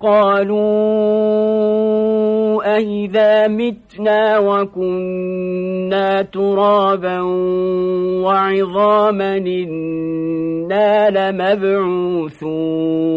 قالوا أئذا متنا وكنا ترابا وعظاما إنا لمبعوثون